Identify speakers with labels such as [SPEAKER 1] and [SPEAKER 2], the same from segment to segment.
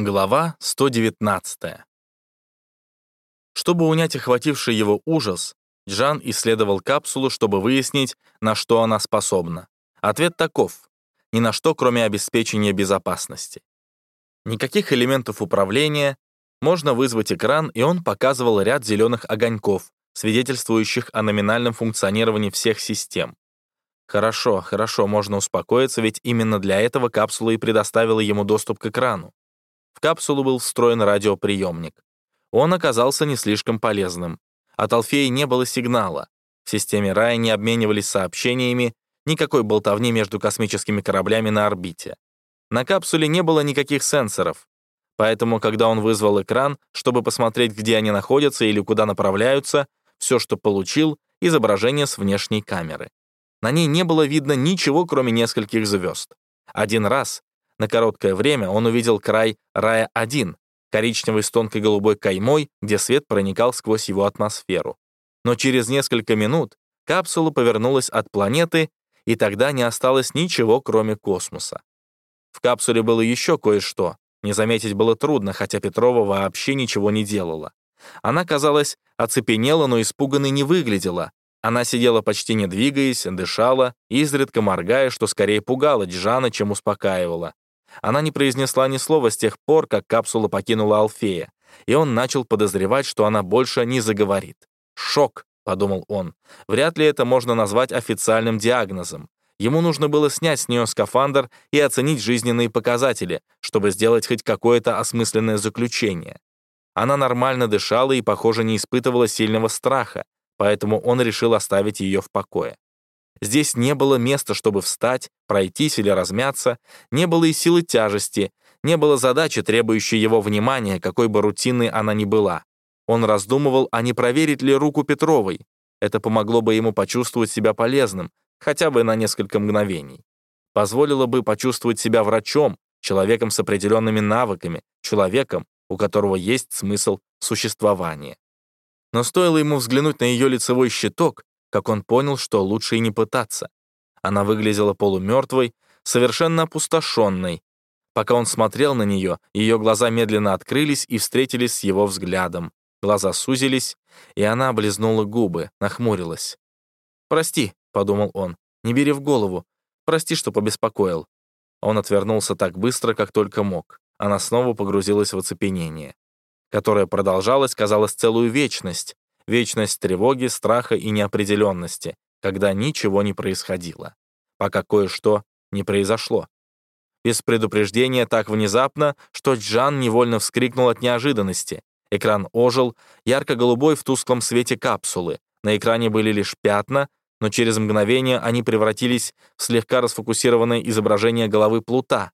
[SPEAKER 1] Глава 119. Чтобы унять охвативший его ужас, Джан исследовал капсулу, чтобы выяснить, на что она способна. Ответ таков — ни на что, кроме обеспечения безопасности. Никаких элементов управления, можно вызвать экран, и он показывал ряд зеленых огоньков, свидетельствующих о номинальном функционировании всех систем. Хорошо, хорошо, можно успокоиться, ведь именно для этого капсула и предоставила ему доступ к экрану. В капсулу был встроен радиоприемник. Он оказался не слишком полезным. От Алфеи не было сигнала. В системе Рая не обменивались сообщениями, никакой болтовни между космическими кораблями на орбите. На капсуле не было никаких сенсоров. Поэтому, когда он вызвал экран, чтобы посмотреть, где они находятся или куда направляются, все, что получил, изображение с внешней камеры. На ней не было видно ничего, кроме нескольких звезд. Один раз, на короткое время, он увидел край Рая-1, коричневый с тонкой голубой каймой, где свет проникал сквозь его атмосферу. Но через несколько минут капсула повернулась от планеты, и тогда не осталось ничего, кроме космоса. В капсуле было еще кое-что. Не заметить было трудно, хотя Петрова вообще ничего не делала. Она, казалось, оцепенела, но испуганной не выглядела. Она сидела почти не двигаясь, дышала, изредка моргая, что скорее пугало Джана, чем успокаивала. Она не произнесла ни слова с тех пор, как капсула покинула Алфея, и он начал подозревать, что она больше не заговорит. «Шок», — подумал он. «Вряд ли это можно назвать официальным диагнозом. Ему нужно было снять с нее скафандр и оценить жизненные показатели, чтобы сделать хоть какое-то осмысленное заключение. Она нормально дышала и, похоже, не испытывала сильного страха, поэтому он решил оставить ее в покое. Здесь не было места, чтобы встать, пройтись или размяться, не было и силы тяжести, не было задачи, требующей его внимания, какой бы рутинной она ни была. Он раздумывал, а не проверить ли руку Петровой. Это помогло бы ему почувствовать себя полезным, хотя бы на несколько мгновений. Позволило бы почувствовать себя врачом, человеком с определенными навыками, человеком, у которого есть смысл существования. Но стоило ему взглянуть на ее лицевой щиток, как он понял, что лучше и не пытаться. Она выглядела полумертвой, совершенно опустошенной. Пока он смотрел на нее, ее глаза медленно открылись и встретились с его взглядом. Глаза сузились, и она облизнула губы, нахмурилась. «Прости», — подумал он, — «не бери в голову. Прости, что побеспокоил». Он отвернулся так быстро, как только мог. Она снова погрузилась в оцепенение, которое продолжалось, казалось, целую вечность, вечность тревоги, страха и неопределенности, когда ничего не происходило, пока кое-что не произошло. Без предупреждения так внезапно, что Джан невольно вскрикнул от неожиданности. Экран ожил, ярко-голубой в тусклом свете капсулы. На экране были лишь пятна, но через мгновение они превратились в слегка расфокусированное изображение головы плута.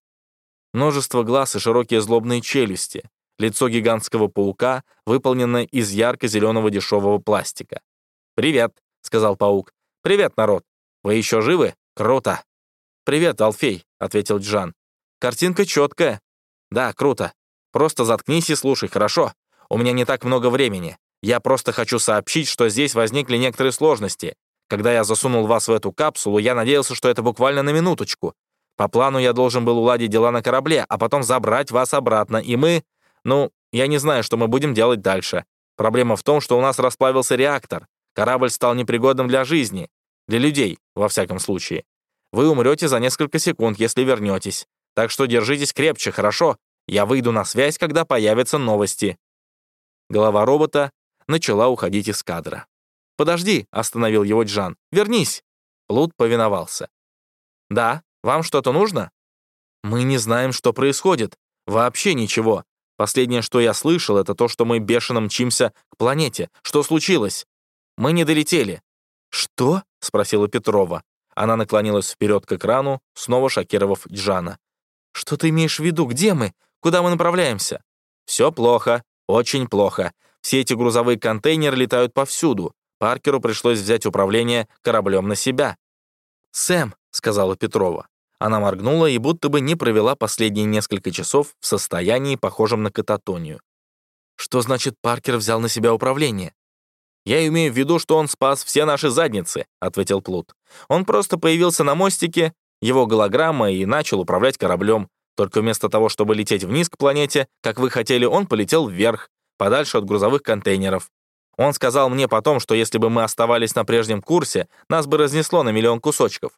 [SPEAKER 1] Множество глаз и широкие злобные челюсти, лицо гигантского паука, выполненное из ярко-зеленого дешевого пластика. «Привет», — сказал паук. «Привет, народ. Вы еще живы? Круто». «Привет, Алфей», — ответил Джан. «Картинка четкая». «Да, круто. Просто заткнись и слушай, хорошо? У меня не так много времени. Я просто хочу сообщить, что здесь возникли некоторые сложности. Когда я засунул вас в эту капсулу, я надеялся, что это буквально на минуточку. По плану я должен был уладить дела на корабле, а потом забрать вас обратно, и мы... Ну, я не знаю, что мы будем делать дальше. Проблема в том, что у нас расплавился реактор. Корабль стал непригодным для жизни. Для людей, во всяком случае. Вы умрете за несколько секунд, если вернетесь. Так что держитесь крепче, хорошо? Я выйду на связь, когда появятся новости». Голова робота начала уходить из кадра. «Подожди», — остановил его Джан. «Вернись». Плут повиновался. «Да, вам что-то нужно?» «Мы не знаем, что происходит. Вообще ничего. Последнее, что я слышал, это то, что мы бешено мчимся к планете. Что случилось? Мы не долетели». «Что?» — спросила Петрова. Она наклонилась вперед к экрану, снова шокировав Джана. «Что ты имеешь в виду? Где мы? Куда мы направляемся?» «Все плохо, очень плохо. Все эти грузовые контейнеры летают повсюду. Паркеру пришлось взять управление кораблем на себя». «Сэм», — сказала Петрова. Она моргнула и будто бы не провела последние несколько часов в состоянии, похожем на кататонию. Что значит Паркер взял на себя управление? «Я имею в виду, что он спас все наши задницы», — ответил Плут. «Он просто появился на мостике, его голограмма, и начал управлять кораблем. Только вместо того, чтобы лететь вниз к планете, как вы хотели, он полетел вверх, подальше от грузовых контейнеров. Он сказал мне потом, что если бы мы оставались на прежнем курсе, нас бы разнесло на миллион кусочков.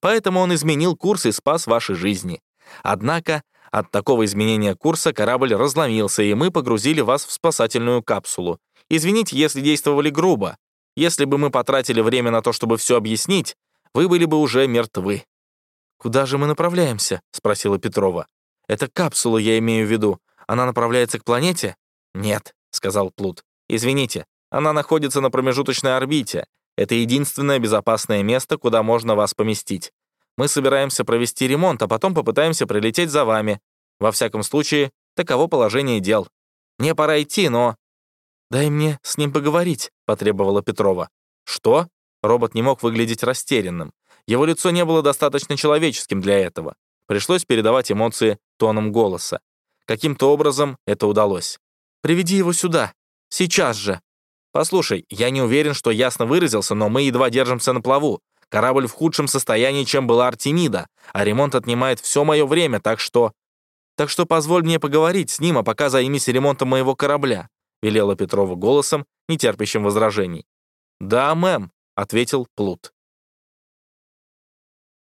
[SPEAKER 1] Поэтому он изменил курс и спас ваши жизни. Однако от такого изменения курса корабль разломился, и мы погрузили вас в спасательную капсулу. Извините, если действовали грубо. Если бы мы потратили время на то, чтобы все объяснить, вы были бы уже мертвы». «Куда же мы направляемся?» — спросила Петрова. «Это капсула, я имею в виду. Она направляется к планете?» «Нет», — сказал Плут. «Извините, она находится на промежуточной орбите. Это единственное безопасное место, куда можно вас поместить. Мы собираемся провести ремонт, а потом попытаемся прилететь за вами. Во всяком случае, таково положение дел. Мне пора идти, но...» «Дай мне с ним поговорить», — потребовала Петрова. «Что?» Робот не мог выглядеть растерянным. Его лицо не было достаточно человеческим для этого. Пришлось передавать эмоции тоном голоса. Каким-то образом это удалось. «Приведи его сюда. Сейчас же». «Послушай, я не уверен, что ясно выразился, но мы едва держимся на плаву. Корабль в худшем состоянии, чем была Артемида, а ремонт отнимает все мое время, так что... Так что позволь мне поговорить с ним, а пока займись ремонтом моего корабля», — велела Петрова голосом, не терпящим возражений. «Да, мэм», — ответил Плут.